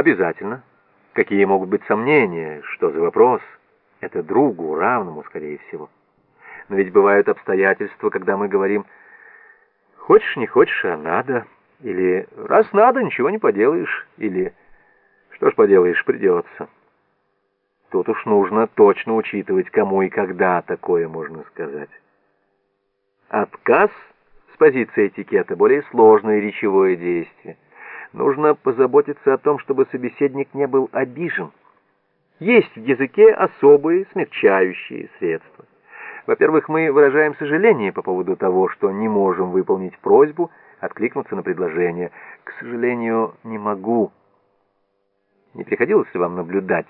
Обязательно. Какие могут быть сомнения? Что за вопрос? Это другу, равному, скорее всего. Но ведь бывают обстоятельства, когда мы говорим «хочешь, не хочешь, а надо», или «раз надо, ничего не поделаешь», или «что ж поделаешь, придется». Тут уж нужно точно учитывать, кому и когда такое можно сказать. Отказ с позиции этикета – более сложное речевое действие. Нужно позаботиться о том, чтобы собеседник не был обижен. Есть в языке особые смягчающие средства. Во-первых, мы выражаем сожаление по поводу того, что не можем выполнить просьбу, откликнуться на предложение. К сожалению, не могу. Не приходилось ли вам наблюдать,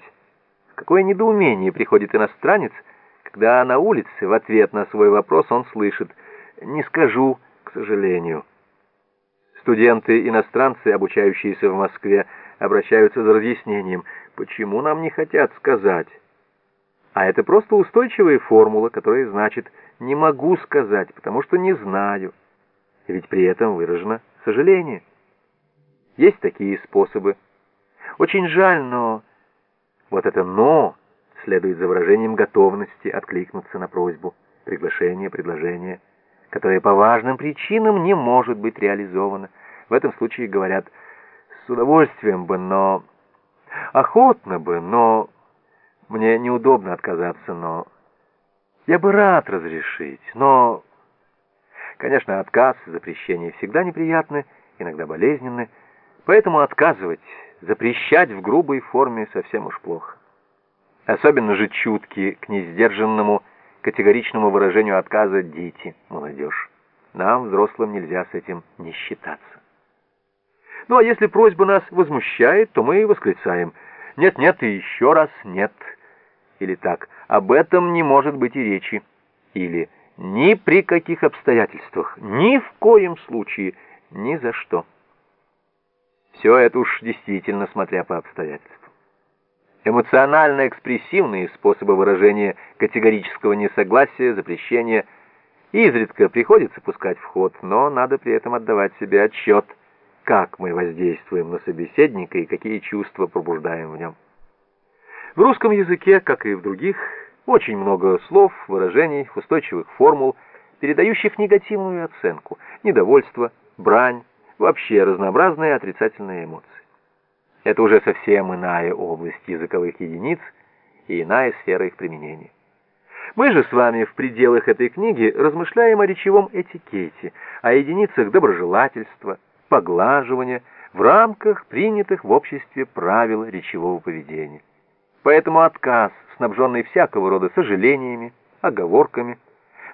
какое недоумение приходит иностранец, когда на улице в ответ на свой вопрос он слышит «не скажу, к сожалению». Студенты-иностранцы, обучающиеся в Москве, обращаются за разъяснением, почему нам не хотят сказать. А это просто устойчивая формула, которая значит «не могу сказать, потому что не знаю». Ведь при этом выражено сожаление. Есть такие способы. Очень жаль, но... Вот это «но» следует за выражением готовности откликнуться на просьбу, приглашение, предложение – которое по важным причинам не может быть реализовано. В этом случае говорят «с удовольствием бы, но...» «охотно бы, но...» «мне неудобно отказаться, но...» «я бы рад разрешить, но...» Конечно, отказ, запрещение всегда неприятны, иногда болезненны, поэтому отказывать, запрещать в грубой форме совсем уж плохо. Особенно же чутки к несдержанному категоричному выражению отказа дети, молодежь. Нам, взрослым, нельзя с этим не считаться. Ну а если просьба нас возмущает, то мы восклицаем «нет-нет» и еще раз «нет». Или так «об этом не может быть и речи». Или «ни при каких обстоятельствах, ни в коем случае, ни за что». Все это уж действительно смотря по обстоятельствам. Эмоционально-экспрессивные способы выражения категорического несогласия, запрещения изредка приходится пускать в ход, но надо при этом отдавать себе отчет, как мы воздействуем на собеседника и какие чувства пробуждаем в нем. В русском языке, как и в других, очень много слов, выражений, устойчивых формул, передающих негативную оценку, недовольство, брань, вообще разнообразные отрицательные эмоции. Это уже совсем иная область языковых единиц и иная сфера их применения. Мы же с вами в пределах этой книги размышляем о речевом этикете, о единицах доброжелательства, поглаживания в рамках принятых в обществе правил речевого поведения. Поэтому отказ, снабженный всякого рода сожалениями, оговорками,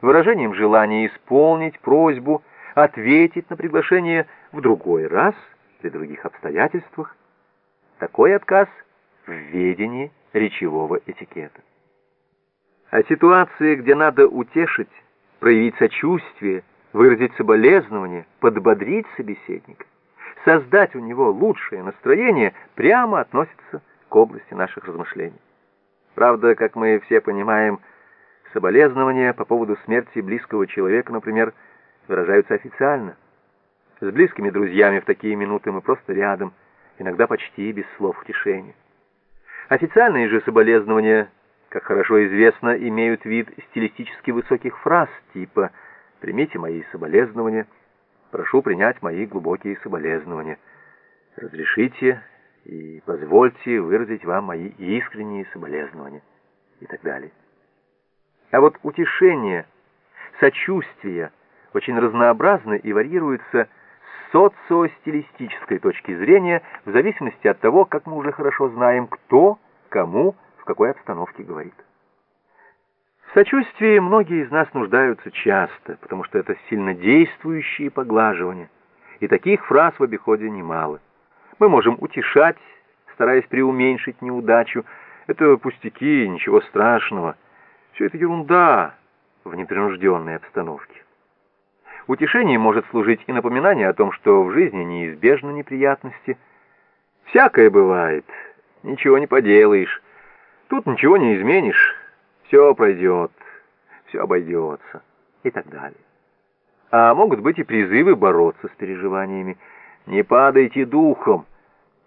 выражением желания исполнить просьбу, ответить на приглашение в другой раз, при других обстоятельствах, такой отказ в ведении речевого этикета. А ситуации, где надо утешить, проявить сочувствие, выразить соболезнование, подбодрить собеседника, создать у него лучшее настроение, прямо относится к области наших размышлений. Правда, как мы все понимаем, соболезнования по поводу смерти близкого человека, например, выражаются официально. С близкими друзьями в такие минуты мы просто рядом – иногда почти без слов утешения. Официальные же соболезнования, как хорошо известно, имеют вид стилистически высоких фраз типа «примите мои соболезнования», «прошу принять мои глубокие соболезнования», «разрешите и позвольте выразить вам мои искренние соболезнования» и так далее. А вот утешение, сочувствие очень разнообразны и варьируются социостилистической точки зрения, в зависимости от того, как мы уже хорошо знаем, кто, кому, какой обстановке говорит. В сочувствии многие из нас нуждаются часто, потому что это сильно действующие поглаживания, и таких фраз в обиходе немало. Мы можем утешать, стараясь преуменьшить неудачу. Это пустяки, ничего страшного. Все это ерунда в непринужденной обстановке. Утешением может служить и напоминание о том, что в жизни неизбежны неприятности. Всякое бывает, ничего не поделаешь. Тут ничего не изменишь, все пройдет, все обойдется и так далее. А могут быть и призывы бороться с переживаниями. Не падайте духом,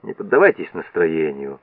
Не поддавайтесь настроению.